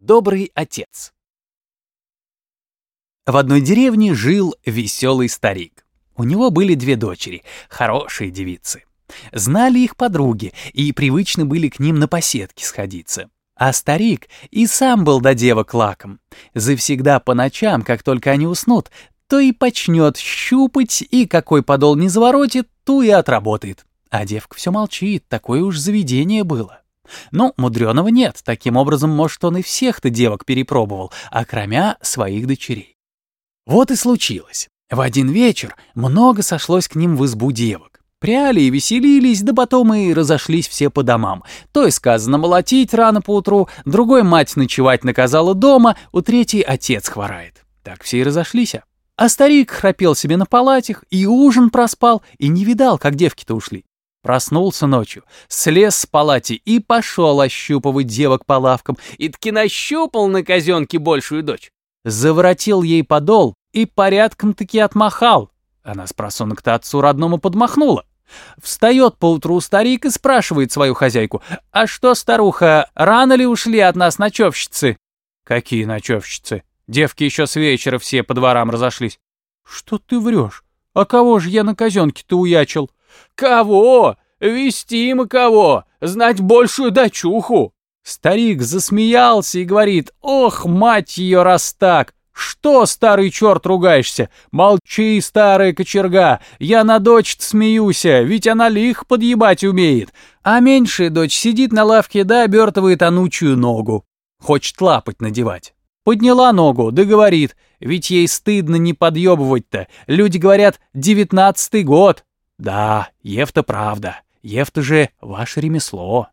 Добрый отец. В одной деревне жил веселый старик. У него были две дочери, хорошие девицы. Знали их подруги и привычны были к ним на поседки сходиться. А старик и сам был до девок лаком. Завсегда по ночам, как только они уснут, то и почнет щупать, и какой подол не заворотит, ту и отработает. А девка все молчит, такое уж заведение было. Ну, мудреного нет, таким образом, может, он и всех-то девок перепробовал, окромя своих дочерей. Вот и случилось. В один вечер много сошлось к ним в избу девок. Пряли и веселились, да потом и разошлись все по домам. То и сказано молотить рано поутру, другой мать ночевать наказала дома, у третьей отец хворает. Так все и разошлись. А старик храпел себе на палатях, и ужин проспал, и не видал, как девки-то ушли. Проснулся ночью, слез с палати и пошел ощупывать девок по лавкам, и таки нащупал на казенке большую дочь. Заворотил ей подол и порядком-таки отмахал. Она с просунок-то отцу родному подмахнула. Встает поутру старик и спрашивает свою хозяйку, «А что, старуха, рано ли ушли от нас ночевщицы?» «Какие ночевщицы? Девки еще с вечера все по дворам разошлись». «Что ты врешь? А кого же я на казенке-то уячил?» «Кого? Вести мы кого? Знать большую дочуху!» Старик засмеялся и говорит, «Ох, мать ее, раз так! Что, старый черт, ругаешься? Молчи, старая кочерга, я на дочь смеюся, ведь она лих подъебать умеет. А меньшая дочь сидит на лавке да обертывает анучую ногу. Хочет лапать надевать. Подняла ногу, да говорит, ведь ей стыдно не подъебывать-то. Люди говорят, девятнадцатый год. Да, Ев-то правда. Ев-то же ваше ремесло.